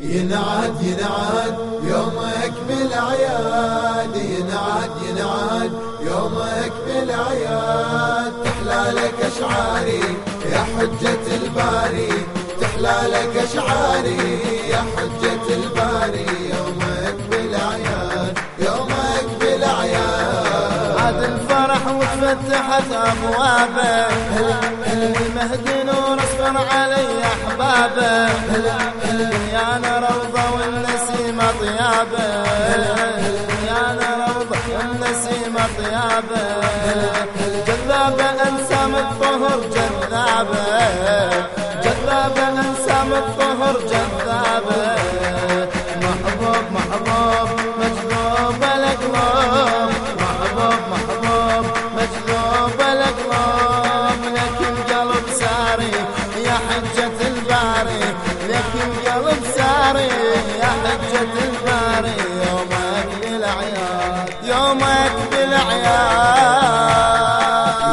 ينعاد ينعاد يومك بالعياد ينعاد ينعاد يومك بالعياد تحلى لك أشعاري يا حجة الباري. تحلى لك أشعاري يا حجة الباري. يومك بالعياد يومك بالعياد عاد الفرح وتفتحت أبوابه. المهدي نور اصفر علي أحبابه.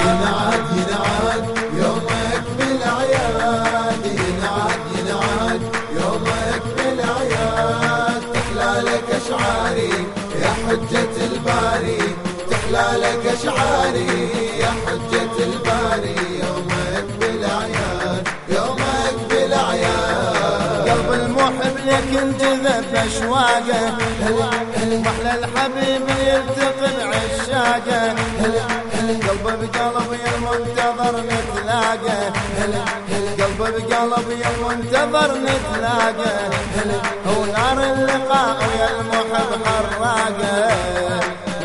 ينعاد ينعاد يومك بالعياد ينعاد ينعاد يومك بالعياد تحلى لك اشعاري يا حجة الباري تحلى لك اشعاري يا حجة الباري يومك بالعياد يومك بالعياد قلب المحب لك انجذب اشواقه الحبيب يلتقي بعشاقه قلب بقلب المنتظر نتلاقى. قلب بقلب المنتظر هو نار اللقاء ويا المحب حراقه.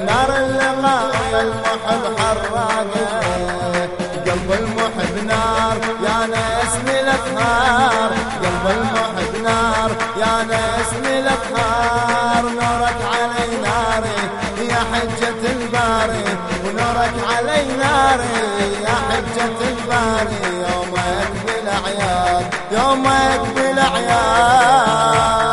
نار اللقاء المحب حراقه. حجة الباري ونورك علي ناري. يا حجة الباري يومك بالاعياد يومك بالاعياد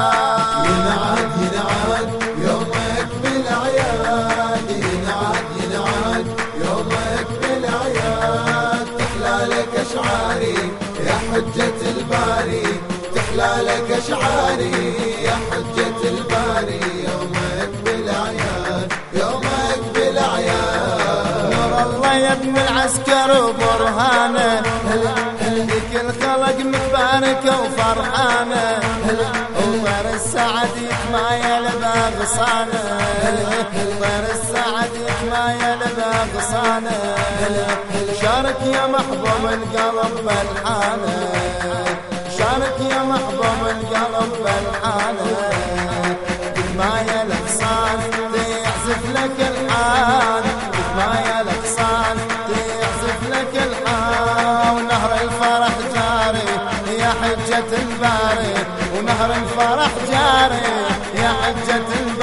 العسكر وبرهانة. لك الخلق متباركة وفرحانة؟ وطير السعد يتمايل باغصانه طير السعد يتمايل باغصانه شارك يا محبوب القلب بالحانة؟ شارك يا محبوب القلب بالحانة؟ حجة الباري ونهر الفرح جاري. يا حجة الباري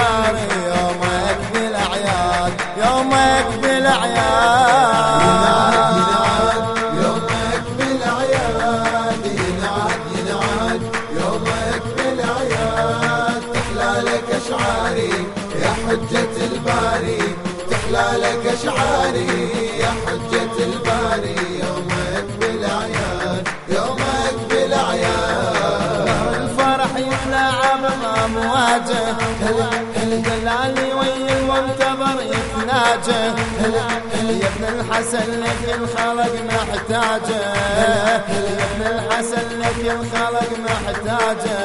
بأمواجه الجلالي ويا المنتظر يتناجه يا ابن الحسن لك الخلق محتاجه؟ يا ابن الحسن لك الخلق محتاجه؟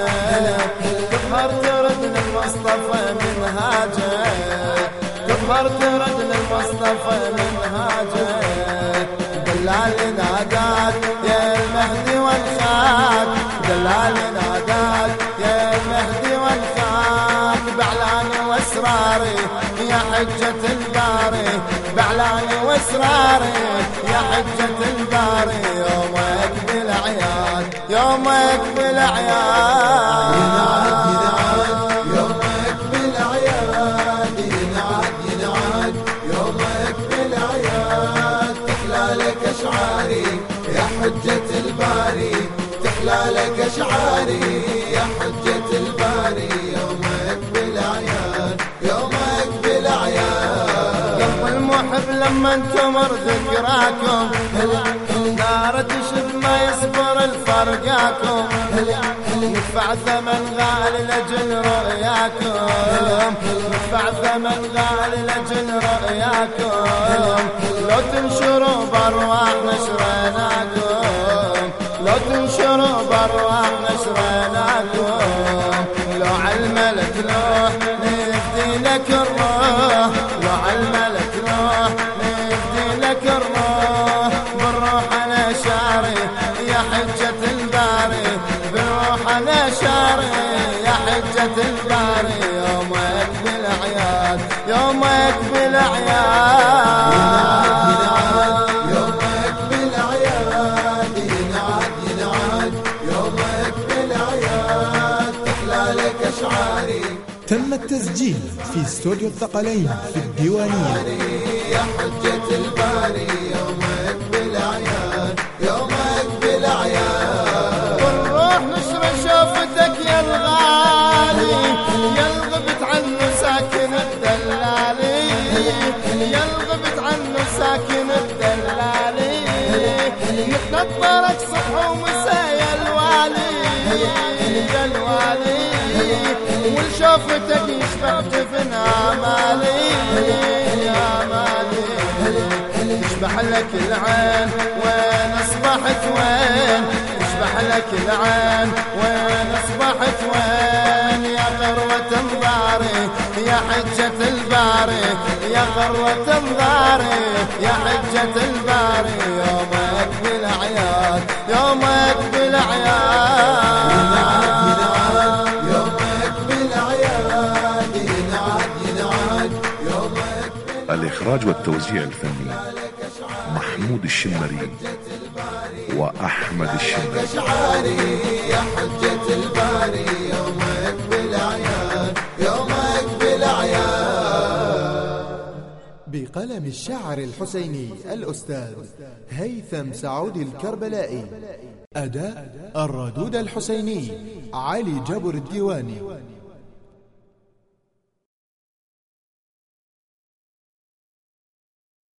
ترد للمصطفى ترد للمصطفى منهاجه. حجة الباري بعلاني واسراري. يا حجة الباري يومك بالاعياد يومك بالاعياد المحب لما انتمر ذكراكم نار تشب ما يصبر الفرقاكم ندفع ثمن غالي لجل رؤياكم. ندفع ثمن غالي لجل رؤياكم. لو تنشروا بارواح نشرناكم لو تنشروا بارواح نشرناكم لو عالملك نروح نفدي لك الروح. الباري يومك بالعياد يومك بالعياد يومك بالعياد ينعاد ينعاد يومك بالعياد تحلى لك اشعاري تم التسجيل في استوديو الثقلين في الديوانية. يا حجة الباري يومك ولشوفتك يشبه جفن امالي يا مالي يشبح لك العين وين أصبحت وين؟ يشبح لك العين وين أصبحت وين؟ يا غروة انظاري يا حجة الباري يا غروة انظاري يا حجة الباري. يومك بالاعياد يومك بالاعياد الإخراج والتوزيع الفني محمود الشمري وأحمد الشمري. يا حجة الباري يومك بالعياد يومك بالعياد بقلم الشاعر الحسيني الأستاذ هيثم سعود الكربلائي. أداء الردود الحسيني علي جبر الديواني.